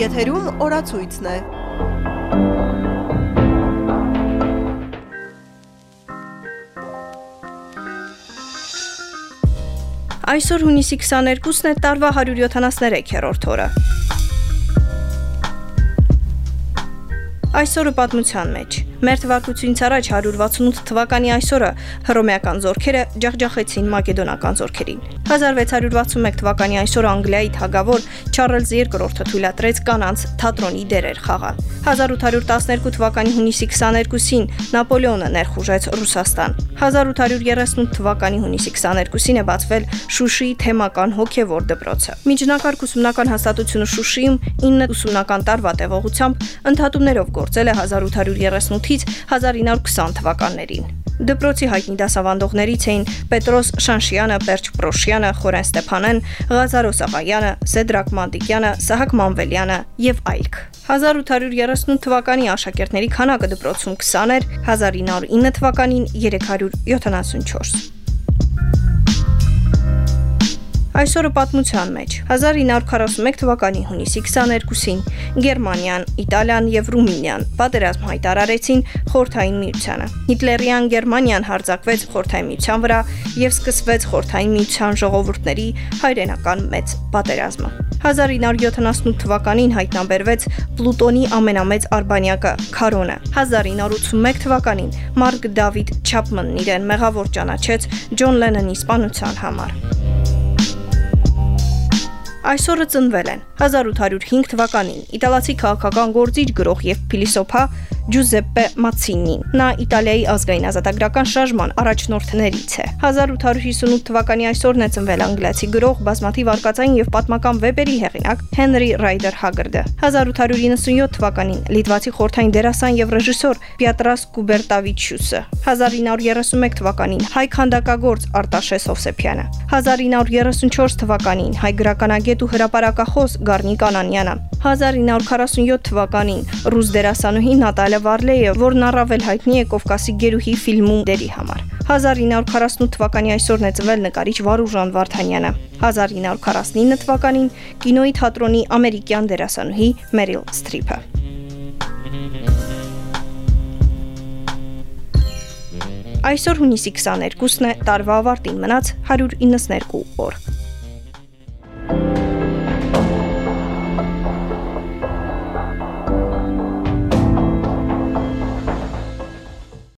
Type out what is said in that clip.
Եթերում օրացույցն է։ Այսօր հունիսի 22-ն է, տարվա 173-րդ օրը։ Այսօրը պատմության մեջ։ Մեր թվարկությունից առաջ 168 թվականի այսօրը հռոմեական զորքերը ջախջախեցին մակեդոնական զորքերին։ 1661 թվականի այսօր Անգլիայի թագավոր Չարլզ II-ը թույլատրեց կանանց թատրոնի դերեր խաղալ։ 1812 թվականի հունիսի 22-ին Նապոլեոնը ներխուժեց Ռուսաստան։ 1838 թվականի հունիսի 22-ին է բացվել Շուշիի թեմական հոգևոր դպրոցը։ Միջնակարգ ուսումնական հաստատությունը Շուշիում 9 ուսումնական տարվա տևողությամբ ընդհատումներով գործել է 1838-ից 1920 թվականներին։ Դպրոցի հայտնի դասավանդողներից էին Պետրոս Շանշյանը, Պերճ Պրոշյանը, Խորեն Ստեփանեն, Ղազարո Սաղայանը, Սեդրակ Մանդիկյանը, Սահակ Մանվելյանը եւ այլք։ 1838 թվականի աշակերտների քանակը դպրոցում 20 էր, 1909 թվականին 374։ Այսօրը պատմության մեջ. 1941 թվականի հունիսի 22-ին Գերմանիան, Իտալիան եւ Ռումինիան պատերազմ հայտարարեցին Խորթային միությանը։ Հիտլերյան Գերմանիան հարձակվեց Խորթային միության վրա եւ սկսվեց Խորթային միության ժողովուրդների հայրենական մեծ պատերազմը։ 1978 թվականին հայտնաբերվեց Պլուտոնի ամենամեծ արբանյակը Քարոնը։ 1981 թվականին Մարկ Դավիթ Չապմանն իրեն մեղավոր ճանաչեց Ջոն Լենոնի սպանության համար։ Այսօրը ծնվել են 1805 թվականին. Իտալացի քաղաքական գործիչ գրող եւ փիլիսոփա Ջուզեպպե Մացինին։ Նա Իտալիայի ազգային ազատագրական շարժման առաջնորդներից է։ 1858 թվականի այսօրն է ծնվել անգլիացի գրող, բազմաթիվ արկածային եւ պատմական վեպերի հեղինակ Հենրի Ռայդեր Հագարդը։ 1897 թվականին լիտվացի խորթային դերասան եւ ռեժիսոր Պիատրաս Կուբերտավիչյուսը։ 1931 թվականին հայ քանդակագործ Արտաշես Հովսեփյանը։ 1934 թվականին հայ գրականագետ ու հրապարակախոս Գառնիկ Անանյանը։ 1947 թվականին ռուս դերասանուհի Նատալիա Վարլեյը, որն առավել հայտնի է Կովկասի գերուհի ֆիլմում դերի համար։ 1948 թվականի այսօրն է ծնվել նկարիչ Վարուժան Վարդանյանը։ 1949 թվականին կինոյի թատրոնի ամերիկյան դերասանուհի Մերիլ Սթրիփը։ Այսօր հունիսի 22-ն է, տարվա ավարտին մնաց 192 օր։